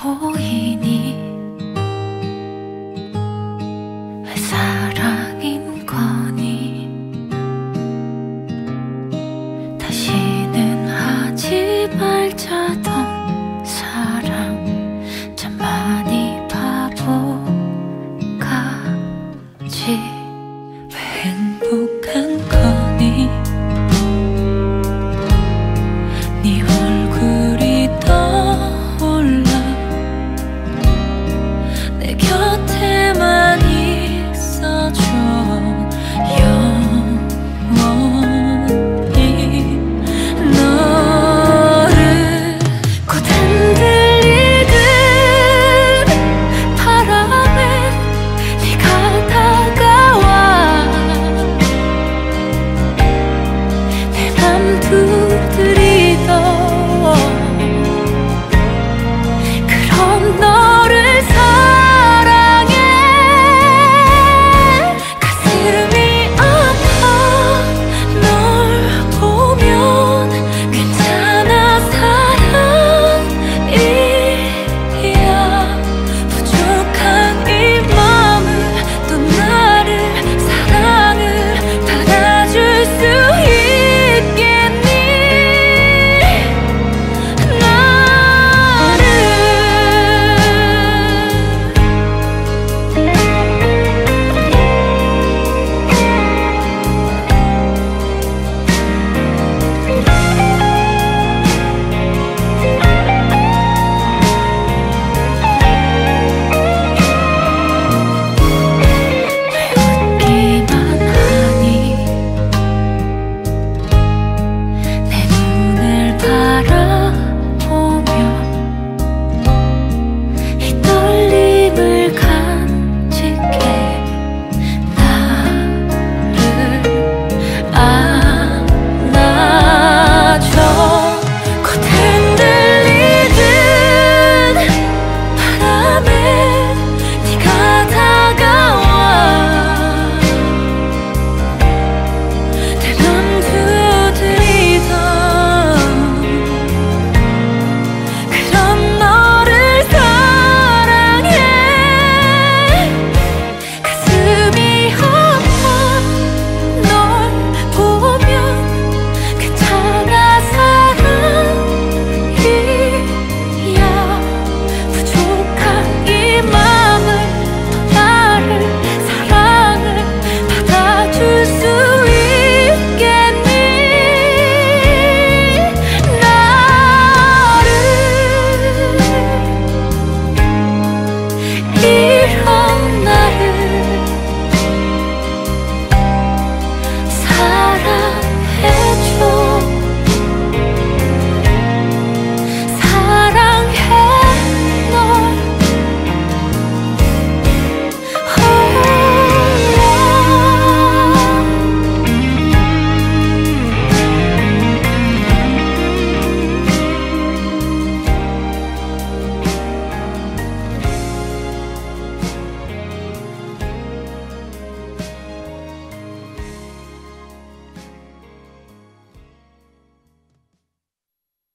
보이니? 왜 사랑인 거니? 다시는 하지 말자